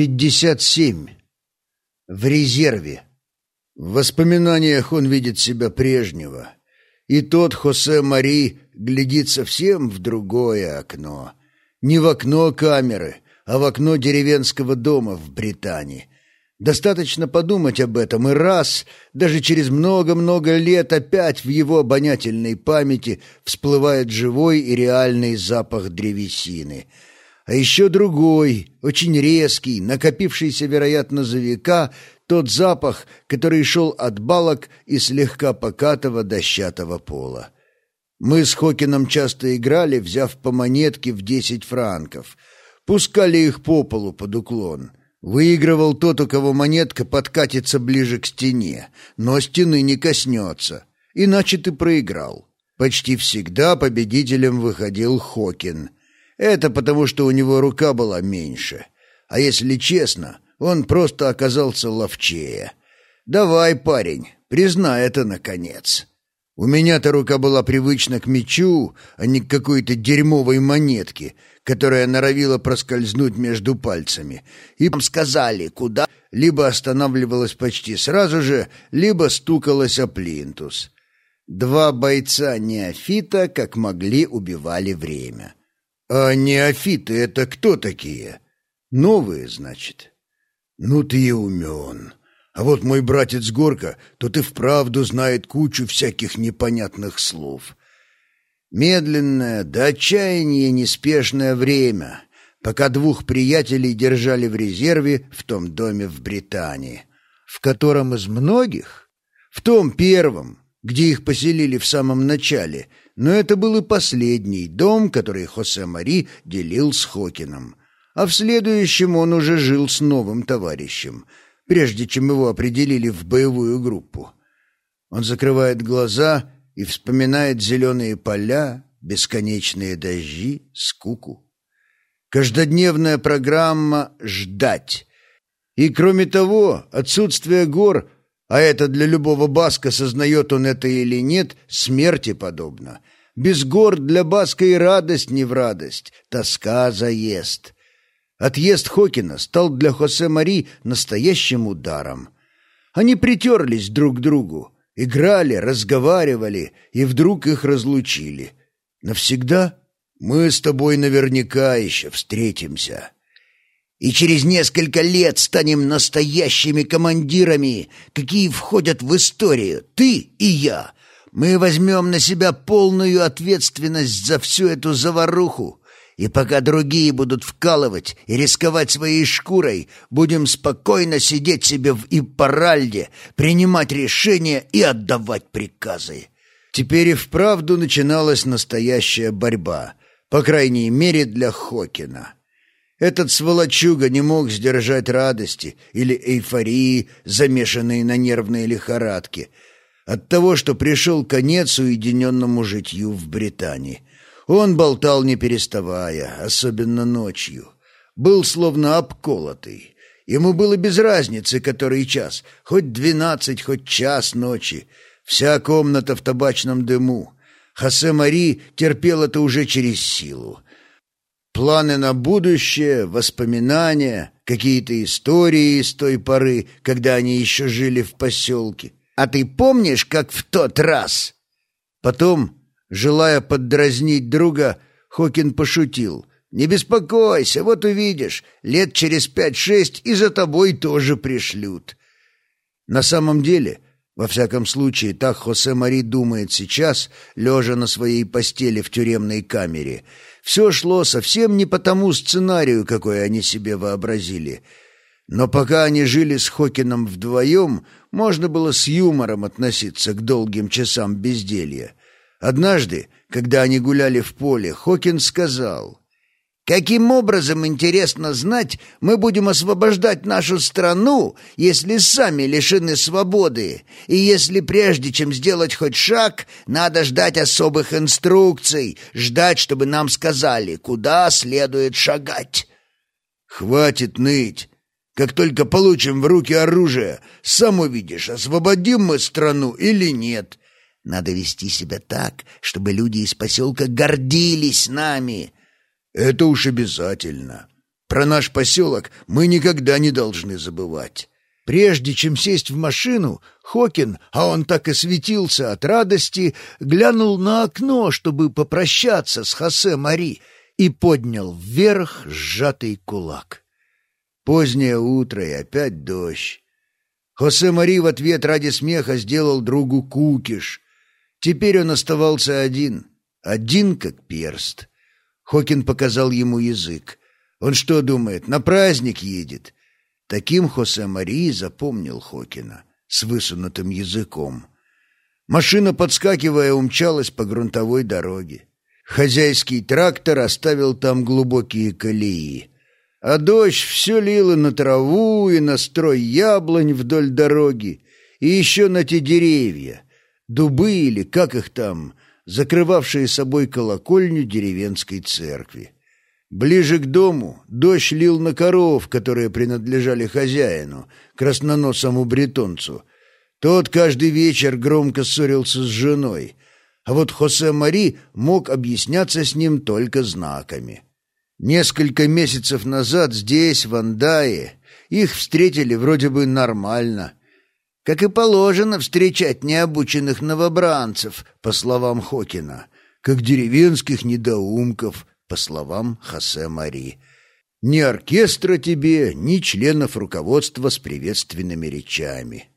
Пятьдесят семь. В резерве. В воспоминаниях он видит себя прежнего. И тот Хосе Мари глядит совсем в другое окно. Не в окно камеры, а в окно деревенского дома в Британии. Достаточно подумать об этом, и раз, даже через много-много лет опять в его обонятельной памяти всплывает живой и реальный запах древесины — а еще другой, очень резкий, накопившийся, вероятно, за века, тот запах, который шел от балок и слегка покатого дощатого пола. Мы с Хокином часто играли, взяв по монетке в десять франков. Пускали их по полу под уклон. Выигрывал тот, у кого монетка подкатится ближе к стене, но стены не коснется. Иначе ты проиграл. Почти всегда победителем выходил Хокин — это потому, что у него рука была меньше. А если честно, он просто оказался ловчее. Давай, парень, признай это наконец. У меня-то рука была привычна к мечу, а не к какой-то дерьмовой монетке, которая норовила проскользнуть между пальцами. И сказали, куда, либо останавливалась почти сразу же, либо стукалась о плинтус. Два бойца неофита, как могли, убивали время. «А неофиты — это кто такие?» «Новые, значит?» «Ну ты и умен. А вот мой братец Горка, тот и вправду знает кучу всяких непонятных слов. Медленное, до отчаяния неспешное время, пока двух приятелей держали в резерве в том доме в Британии, в котором из многих, в том первом, где их поселили в самом начале — но это был и последний дом, который Хосе Мари делил с Хокином. А в следующем он уже жил с новым товарищем, прежде чем его определили в боевую группу. Он закрывает глаза и вспоминает зеленые поля, бесконечные дожди, скуку. Каждодневная программа «Ждать». И, кроме того, отсутствие гор, а это для любого баска, сознает он это или нет, смерти подобно — без гор для Баска и радость не в радость, тоска заест. Отъезд Хокина стал для Хосе Мари настоящим ударом. Они притерлись друг к другу, играли, разговаривали, и вдруг их разлучили. Навсегда? Мы с тобой наверняка еще встретимся. И через несколько лет станем настоящими командирами, какие входят в историю, ты и я, мы возьмем на себя полную ответственность за всю эту заваруху, и пока другие будут вкалывать и рисковать своей шкурой, будем спокойно сидеть себе в Иппаральде, принимать решения и отдавать приказы. Теперь и вправду начиналась настоящая борьба, по крайней мере для Хокина. Этот сволочуга не мог сдержать радости или эйфории, замешанной на нервной лихорадке — от того, что пришел конец уединенному житью в Британии. Он болтал не переставая, особенно ночью. Был словно обколотый. Ему было без разницы, который час, хоть двенадцать, хоть час ночи. Вся комната в табачном дыму. Хосе Мари терпел это уже через силу. Планы на будущее, воспоминания, какие-то истории из той поры, когда они еще жили в поселке — а ты помнишь, как в тот раз?» Потом, желая поддразнить друга, Хокин пошутил. «Не беспокойся, вот увидишь, лет через пять-шесть и за тобой тоже пришлют». На самом деле, во всяком случае, так Хосе Мари думает сейчас, лежа на своей постели в тюремной камере, все шло совсем не по тому сценарию, какой они себе вообразили — но пока они жили с Хокином вдвоем, можно было с юмором относиться к долгим часам безделья. Однажды, когда они гуляли в поле, Хокин сказал, «Каким образом, интересно знать, мы будем освобождать нашу страну, если сами лишены свободы, и если прежде чем сделать хоть шаг, надо ждать особых инструкций, ждать, чтобы нам сказали, куда следует шагать?» «Хватит ныть!» Как только получим в руки оружие, сам увидишь, освободим мы страну или нет. Надо вести себя так, чтобы люди из поселка гордились нами. Это уж обязательно. Про наш поселок мы никогда не должны забывать. Прежде чем сесть в машину, Хокин, а он так и светился от радости, глянул на окно, чтобы попрощаться с Хосе Мари, и поднял вверх сжатый кулак. Позднее утро и опять дождь. Хосе Мари в ответ ради смеха сделал другу кукиш. Теперь он оставался один, один как перст. Хокин показал ему язык. Он что думает, на праздник едет? Таким Хосе Мари запомнил Хокина, с высунутым языком. Машина, подскакивая, умчалась по грунтовой дороге. Хозяйский трактор оставил там глубокие колеи. А дождь все лило на траву и на строй яблонь вдоль дороги, и еще на те деревья, дубы или как их там, закрывавшие собой колокольню деревенской церкви. Ближе к дому дождь лил на коров, которые принадлежали хозяину, красноносому бретонцу. Тот каждый вечер громко ссорился с женой — а вот Хосе Мари мог объясняться с ним только знаками. Несколько месяцев назад здесь, в Андае, их встретили вроде бы нормально. Как и положено встречать необученных новобранцев, по словам Хокина, как деревенских недоумков, по словам Хосе Мари. Ни оркестра тебе, ни членов руководства с приветственными речами.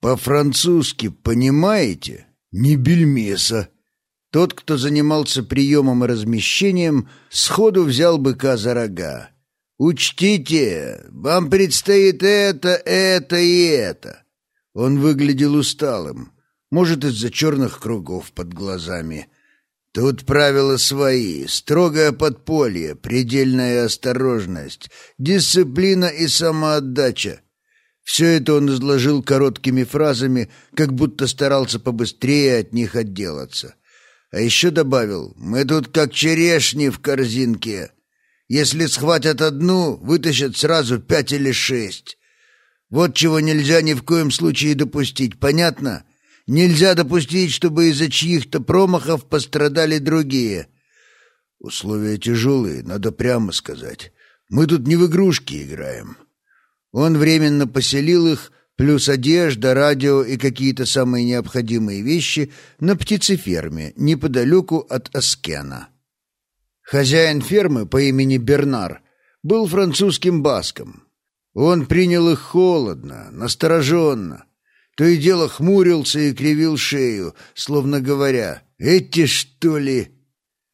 По-французски понимаете? не бельмеса. Тот, кто занимался приемом и размещением, сходу взял быка за рога. «Учтите, вам предстоит это, это и это». Он выглядел усталым, может, из-за черных кругов под глазами. Тут правила свои, строгое подполье, предельная осторожность, дисциплина и самоотдача. Все это он изложил короткими фразами, как будто старался побыстрее от них отделаться. А еще добавил, «Мы тут как черешни в корзинке. Если схватят одну, вытащат сразу пять или шесть. Вот чего нельзя ни в коем случае допустить, понятно? Нельзя допустить, чтобы из-за чьих-то промахов пострадали другие». «Условия тяжелые, надо прямо сказать. Мы тут не в игрушки играем». Он временно поселил их, плюс одежда, радио и какие-то самые необходимые вещи, на птицеферме, неподалеку от Аскена. Хозяин фермы по имени Бернар был французским баском. Он принял их холодно, настороженно. То и дело хмурился и кривил шею, словно говоря «Эти, что ли?»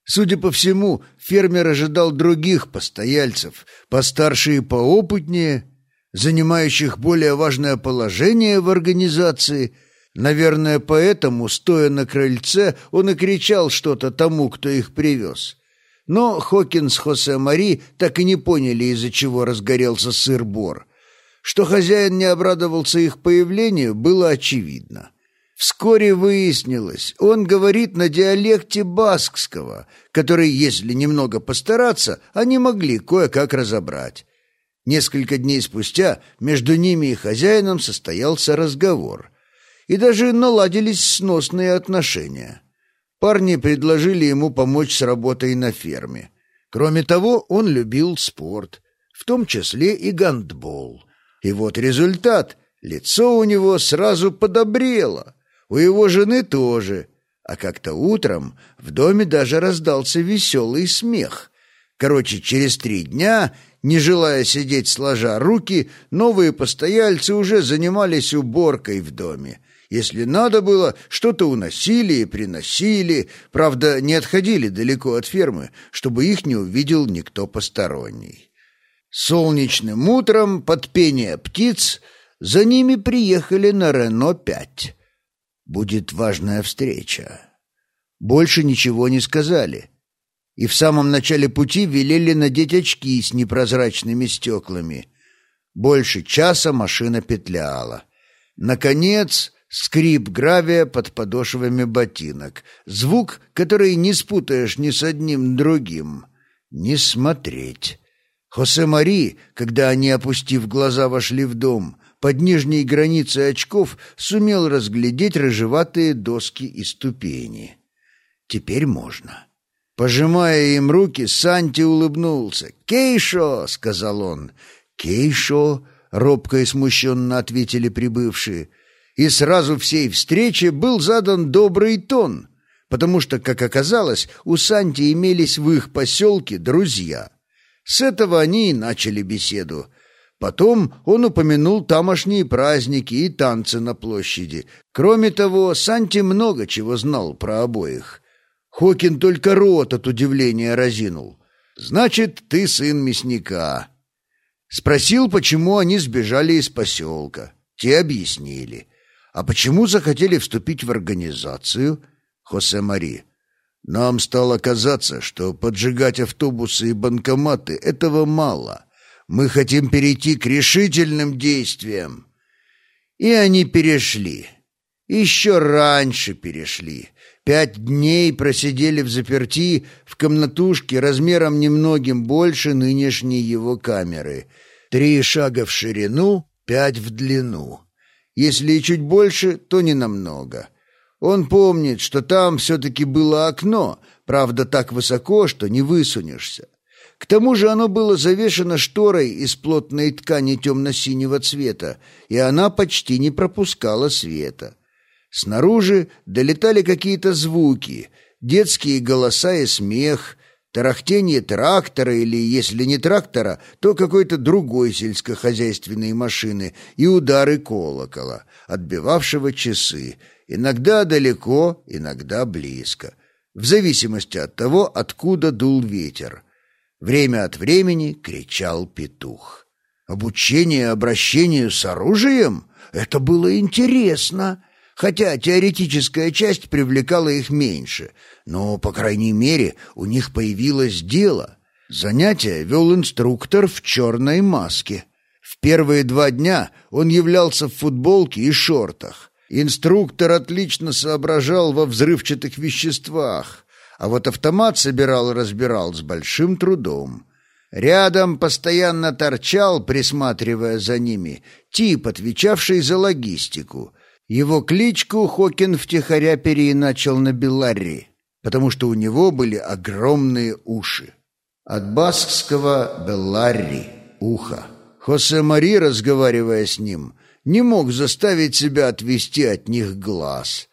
Судя по всему, фермер ожидал других постояльцев, постарше и поопытнее, занимающих более важное положение в организации. Наверное, поэтому, стоя на крыльце, он и кричал что-то тому, кто их привез. Но Хокинс Хосе Мари так и не поняли, из-за чего разгорелся сыр-бор. Что хозяин не обрадовался их появлению, было очевидно. Вскоре выяснилось, он говорит на диалекте баскского, который, если немного постараться, они могли кое-как разобрать. Несколько дней спустя между ними и хозяином состоялся разговор. И даже наладились сносные отношения. Парни предложили ему помочь с работой на ферме. Кроме того, он любил спорт, в том числе и гандбол. И вот результат. Лицо у него сразу подобрело. У его жены тоже. А как-то утром в доме даже раздался веселый смех. Короче, через три дня не желая сидеть сложа руки, новые постояльцы уже занимались уборкой в доме. Если надо было, что-то уносили и приносили, правда, не отходили далеко от фермы, чтобы их не увидел никто посторонний. Солнечным утром, под пение птиц, за ними приехали на Рено-5. Будет важная встреча. Больше ничего не сказали и в самом начале пути велели надеть очки с непрозрачными стеклами. Больше часа машина петляла. Наконец, скрип гравия под подошвами ботинок. Звук, который не спутаешь ни с одним другим. Не смотреть. Хосе Мари, когда они, опустив глаза, вошли в дом, под нижней границей очков сумел разглядеть рыжеватые доски и ступени. Теперь можно. Пожимая им руки, Санти улыбнулся. «Кейшо!» — сказал он. «Кейшо!» — робко и смущенно ответили прибывшие. И сразу всей встрече был задан добрый тон, потому что, как оказалось, у Санти имелись в их поселке друзья. С этого они и начали беседу. Потом он упомянул тамошние праздники и танцы на площади. Кроме того, Санти много чего знал про обоих. Хокин только рот от удивления разинул. «Значит, ты сын мясника». Спросил, почему они сбежали из поселка. Те объяснили. А почему захотели вступить в организацию? Хосе Мари. Нам стало казаться, что поджигать автобусы и банкоматы — этого мало. Мы хотим перейти к решительным действиям. И они перешли. Еще раньше перешли. Пять дней просидели в заперти в комнатушке размером немногим больше нынешней его камеры. Три шага в ширину, пять в длину. Если и чуть больше, то не намного. Он помнит, что там все-таки было окно, правда так высоко, что не высунешься. К тому же оно было завешено шторой из плотной ткани темно-синего цвета, и она почти не пропускала света. Снаружи долетали какие-то звуки, детские голоса и смех, тарахтение трактора или, если не трактора, то какой-то другой сельскохозяйственной машины и удары колокола, отбивавшего часы, иногда далеко, иногда близко, в зависимости от того, откуда дул ветер. Время от времени кричал петух. Обучение обращению с оружием — это было интересно — хотя теоретическая часть привлекала их меньше, но, по крайней мере, у них появилось дело. Занятие вел инструктор в черной маске. В первые два дня он являлся в футболке и шортах. Инструктор отлично соображал во взрывчатых веществах, а вот автомат собирал и разбирал с большим трудом. Рядом постоянно торчал, присматривая за ними, тип, отвечавший за логистику — его кличку Хокин втихаря переиначил на Беларри, потому что у него были огромные уши. От баскского «Белларри» — «ухо». Хосе Мари, разговаривая с ним, не мог заставить себя отвести от них глаз.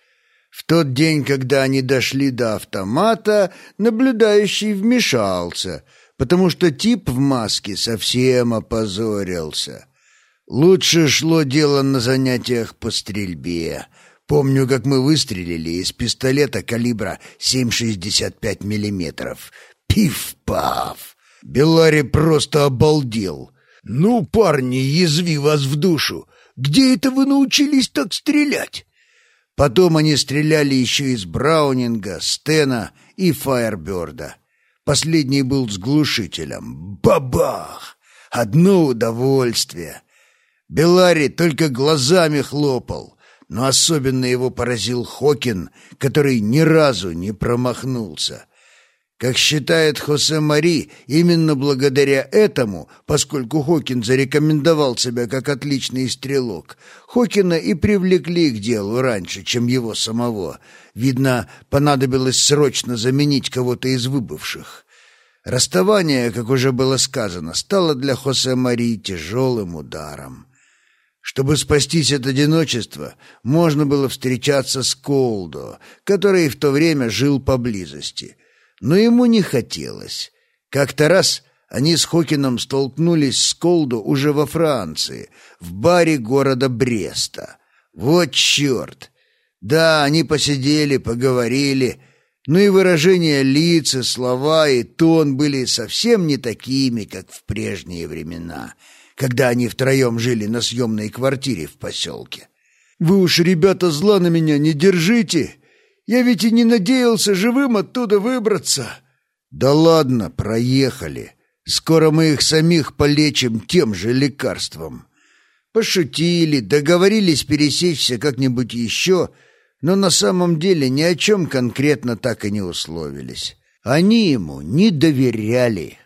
В тот день, когда они дошли до автомата, наблюдающий вмешался, потому что тип в маске совсем опозорился. Лучше шло дело на занятиях по стрельбе. Помню, как мы выстрелили из пистолета калибра 7,65 миллиметров. Пиф-паф! Белари просто обалдел. «Ну, парни, язви вас в душу! Где это вы научились так стрелять?» Потом они стреляли еще из Браунинга, Стена и Фаерберда. Последний был с глушителем. Бабах! Одно удовольствие! Белари только глазами хлопал, но особенно его поразил Хокин, который ни разу не промахнулся. Как считает Хосе Мари, именно благодаря этому, поскольку Хокин зарекомендовал себя как отличный стрелок, Хокина и привлекли к делу раньше, чем его самого. Видно, понадобилось срочно заменить кого-то из выбывших. Расставание, как уже было сказано, стало для Хосе Мари тяжелым ударом. Чтобы спастись от одиночества, можно было встречаться с Колдо, который в то время жил поблизости. Но ему не хотелось. Как-то раз они с Хокином столкнулись с Колдо уже во Франции, в баре города Бреста. Вот черт! Да, они посидели, поговорили, но и выражения лица, слова и тон были совсем не такими, как в прежние времена — когда они втроем жили на съемной квартире в поселке. «Вы уж, ребята, зла на меня не держите! Я ведь и не надеялся живым оттуда выбраться!» «Да ладно, проехали. Скоро мы их самих полечим тем же лекарством». Пошутили, договорились пересечься как-нибудь еще, но на самом деле ни о чем конкретно так и не условились. Они ему не доверяли.